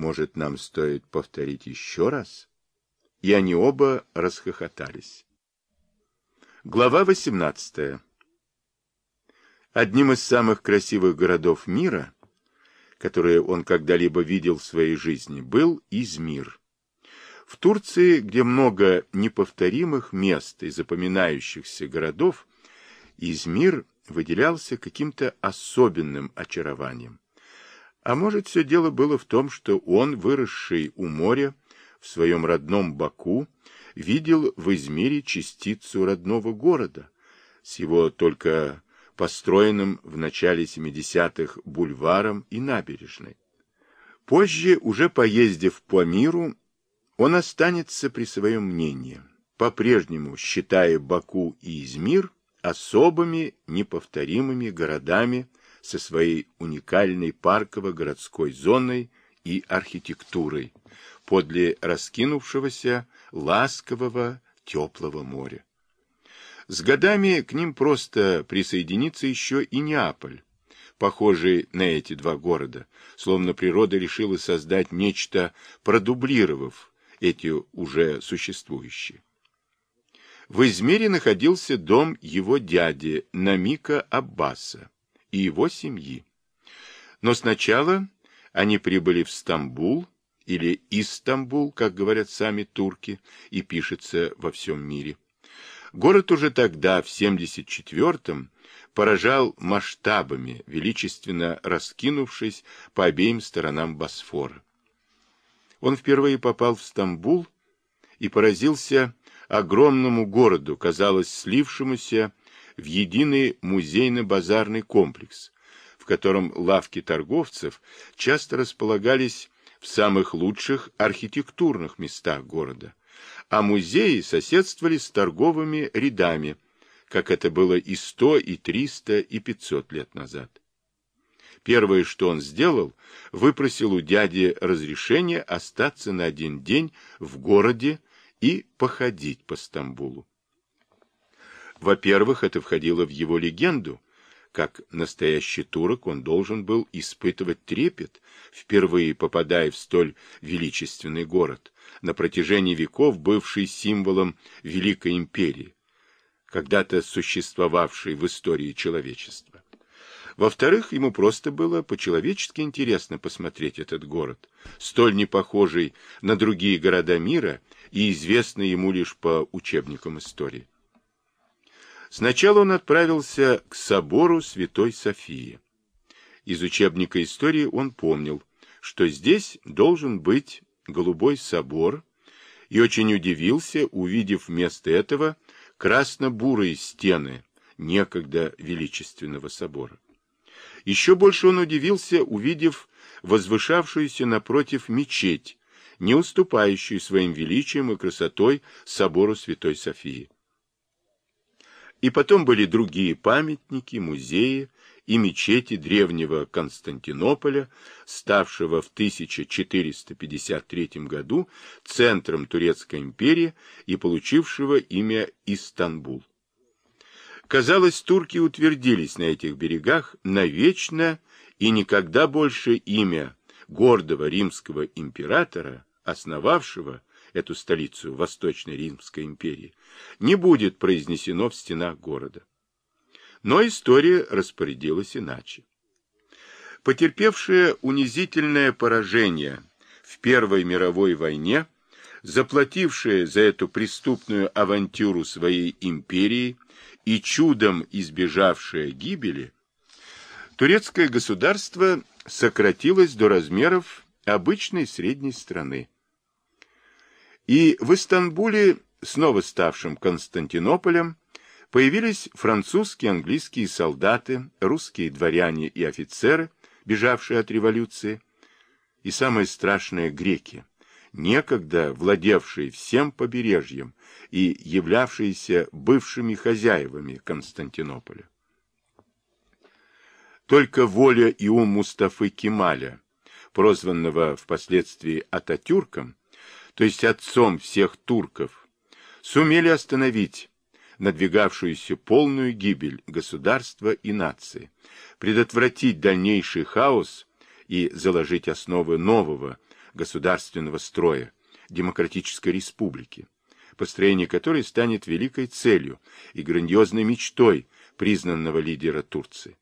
Может, нам стоит повторить еще раз? И они оба расхохотались. Глава 18. Одним из самых красивых городов мира, которые он когда-либо видел в своей жизни, был Измир. В Турции, где много неповторимых мест и запоминающихся городов, Измир выделялся каким-то особенным очарованием. А может, все дело было в том, что он, выросший у моря, в своем родном Баку, видел в Измире частицу родного города, с его только построенным в начале 70-х бульваром и набережной. Позже, уже поездив по миру, он останется при своем мнении, по-прежнему считая Баку и Измир особыми неповторимыми городами со своей уникальной парково-городской зоной и архитектурой подле раскинувшегося ласкового теплого моря. С годами к ним просто присоединится еще и Неаполь, похожий на эти два города, словно природа решила создать нечто, продублировав эти уже существующие. В Измире находился дом его дяди Намика Аббаса и его семьи. Но сначала они прибыли в Стамбул, или Истамбул, как говорят сами турки, и пишется во всем мире. Город уже тогда, в 74-м, поражал масштабами, величественно раскинувшись по обеим сторонам Босфора. Он впервые попал в Стамбул и поразился огромному городу, казалось, слившемуся в единый музейно-базарный комплекс, в котором лавки торговцев часто располагались в самых лучших архитектурных местах города, а музеи соседствовали с торговыми рядами, как это было и сто, и триста, и пятьсот лет назад. Первое, что он сделал, выпросил у дяди разрешение остаться на один день в городе и походить по Стамбулу. Во-первых, это входило в его легенду. Как настоящий турок он должен был испытывать трепет, впервые попадая в столь величественный город, на протяжении веков бывший символом Великой империи, когда-то существовавшей в истории человечества. Во-вторых, ему просто было по-человечески интересно посмотреть этот город, столь не похожий на другие города мира и известный ему лишь по учебникам истории. Сначала он отправился к собору Святой Софии. Из учебника истории он помнил, что здесь должен быть голубой собор, и очень удивился, увидев вместо этого красно-бурые стены некогда величественного собора. Еще больше он удивился, увидев возвышавшуюся напротив мечеть, не уступающую своим величием и красотой собору Святой Софии. И потом были другие памятники, музеи и мечети древнего Константинополя, ставшего в 1453 году центром Турецкой империи и получившего имя Истанбул. Казалось, турки утвердились на этих берегах навечно и никогда больше имя гордого римского императора, основавшего эту столицу Восточной Римской империи, не будет произнесено в стенах города. Но история распорядилась иначе. Потерпевшие унизительное поражение в Первой мировой войне, заплатившие за эту преступную авантюру своей империи и чудом избежавшее гибели, турецкое государство сократилось до размеров обычной средней страны. И в Истанбуле, снова ставшем Константинополем, появились французские английские солдаты, русские дворяне и офицеры, бежавшие от революции, и самое страшное – греки, некогда владевшие всем побережьем и являвшиеся бывшими хозяевами Константинополя. Только воля и ум Мустафы Кемаля, прозванного впоследствии Ататюрком, то есть отцом всех турков, сумели остановить надвигавшуюся полную гибель государства и нации, предотвратить дальнейший хаос и заложить основы нового государственного строя, демократической республики, построение которой станет великой целью и грандиозной мечтой признанного лидера Турции.